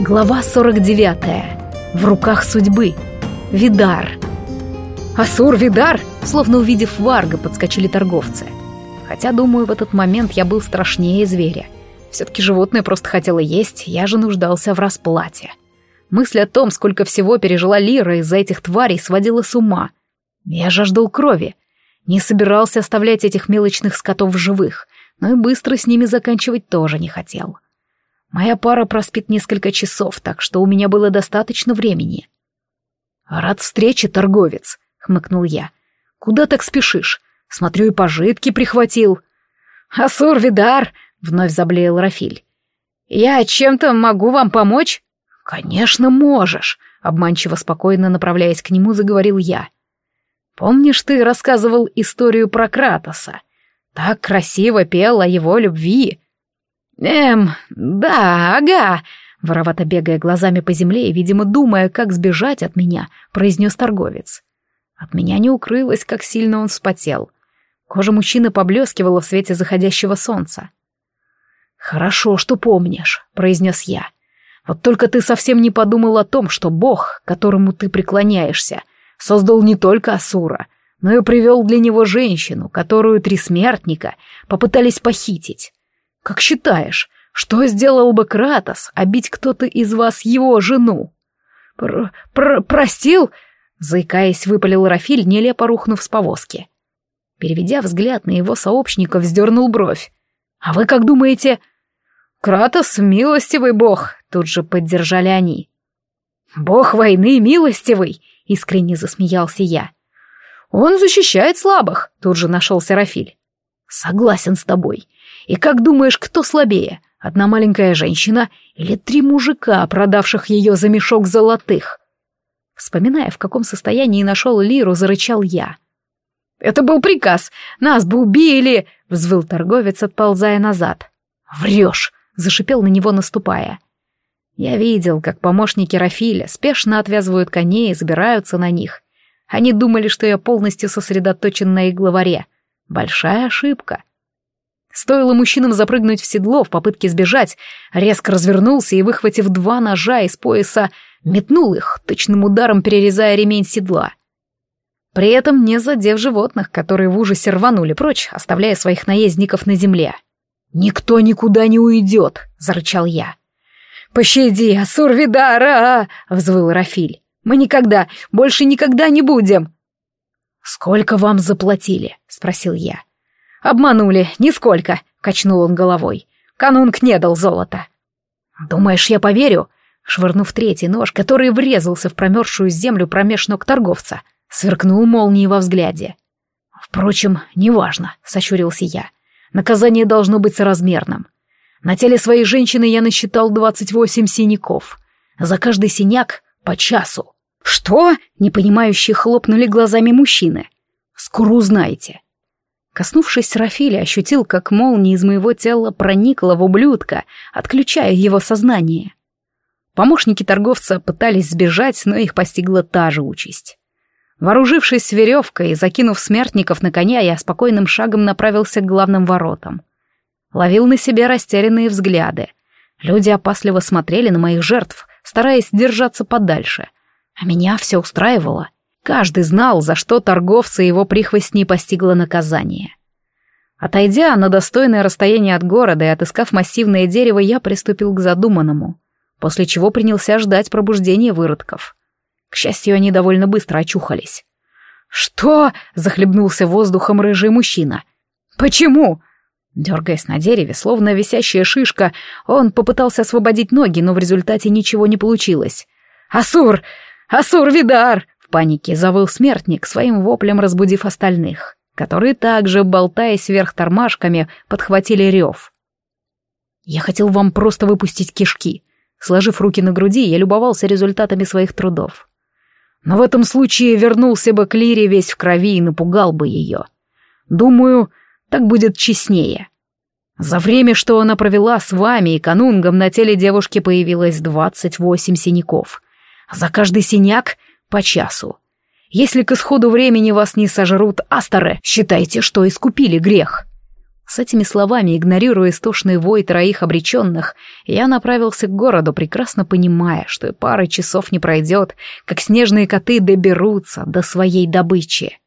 Глава 49. В руках судьбы. Видар. «Асур, Видар!» Словно увидев Варга, подскочили торговцы. Хотя, думаю, в этот момент я был страшнее зверя. Все-таки животное просто хотело есть, я же нуждался в расплате. Мысль о том, сколько всего пережила Лира из-за этих тварей, сводила с ума. Я жаждал крови. Не собирался оставлять этих мелочных скотов в живых, но и быстро с ними заканчивать тоже не хотел. — Моя пара проспит несколько часов, так что у меня было достаточно времени. «Рад встрече, торговец», — хмыкнул я. «Куда так спешишь? Смотрю, и пожитки прихватил». «Асур, Видар!» — вновь заблеял Рафиль. «Я чем-то могу вам помочь?» «Конечно, можешь», — обманчиво спокойно направляясь к нему, заговорил я. «Помнишь, ты рассказывал историю про Кратоса? Так красиво пел о его любви. «Эм, да, ага», — воровато бегая глазами по земле и, видимо, думая, как сбежать от меня, произнес торговец. От меня не укрылось, как сильно он вспотел. Кожа мужчины поблескивала в свете заходящего солнца. «Хорошо, что помнишь», — произнес я. «Вот только ты совсем не подумал о том, что Бог, которому ты преклоняешься, создал не только Асура, но и привел для него женщину, которую три смертника попытались похитить. Как считаешь, что сделал бы Кратос, обить кто-то из вас его жену? Пр -пр Простил? Заикаясь, выпалил Рафиль, нелепо рухнув с повозки. Переведя взгляд на его сообщника, вздернул бровь. «А вы как думаете?» «Кратос — милостивый бог», — тут же поддержали они. «Бог войны милостивый», — искренне засмеялся я. «Он защищает слабых», — тут же нашелся Рафиль. «Согласен с тобой. И как думаешь, кто слабее? Одна маленькая женщина или три мужика, продавших ее за мешок золотых? Вспоминая, в каком состоянии нашел Лиру, зарычал я. «Это был приказ! Нас бы убили!» — взвыл торговец, отползая назад. «Врешь!» — зашипел на него, наступая. Я видел, как помощники Рафиля спешно отвязывают коней и забираются на них. Они думали, что я полностью сосредоточен на их главаре. Большая ошибка. Стоило мужчинам запрыгнуть в седло в попытке сбежать, резко развернулся и, выхватив два ножа из пояса, метнул их, точным ударом перерезая ремень седла. При этом не задев животных, которые в ужасе рванули прочь, оставляя своих наездников на земле. «Никто никуда не уйдет!» — зарычал я. «Пощади, Асур Видара!» — взвыл Рафиль. «Мы никогда, больше никогда не будем!» «Сколько вам заплатили?» — спросил я. «Обманули, нисколько», — качнул он головой. «Канунг не дал золота». «Думаешь, я поверю?» Швырнув третий нож, который врезался в промерзшую землю промеж ног торговца, сверкнул молнией во взгляде. «Впрочем, неважно», — сощурился я. «Наказание должно быть соразмерным. На теле своей женщины я насчитал двадцать восемь синяков. За каждый синяк по часу». «Что?» — непонимающие хлопнули глазами мужчины. «Скоро узнаете». Коснувшись Рафиля, ощутил, как молния из моего тела проникла в ублюдка, отключая его сознание. Помощники торговца пытались сбежать, но их постигла та же участь. Вооружившись веревкой и закинув смертников на коня, я спокойным шагом направился к главным воротам. Ловил на себе растерянные взгляды. Люди опасливо смотрели на моих жертв, стараясь держаться подальше. А меня все устраивало — Каждый знал, за что торговца его прихвостней постигло наказание. Отойдя на достойное расстояние от города и отыскав массивное дерево, я приступил к задуманному, после чего принялся ждать пробуждения выродков. К счастью, они довольно быстро очухались. «Что?» — захлебнулся воздухом рыжий мужчина. «Почему?» Дергаясь на дереве, словно висящая шишка, он попытался освободить ноги, но в результате ничего не получилось. «Асур! Асур Видар!» Панике завыл смертник, своим воплем разбудив остальных, которые также, болтаясь вверх тормашками, подхватили рев. «Я хотел вам просто выпустить кишки». Сложив руки на груди, я любовался результатами своих трудов. Но в этом случае вернулся бы к Лире весь в крови и напугал бы ее. Думаю, так будет честнее. За время, что она провела с вами и канунгом, на теле девушки появилось двадцать восемь синяков. За каждый синяк по часу. Если к исходу времени вас не сожрут астеры, считайте, что искупили грех. С этими словами, игнорируя истошный вой троих обреченных, я направился к городу, прекрасно понимая, что и пары часов не пройдет, как снежные коты доберутся до своей добычи.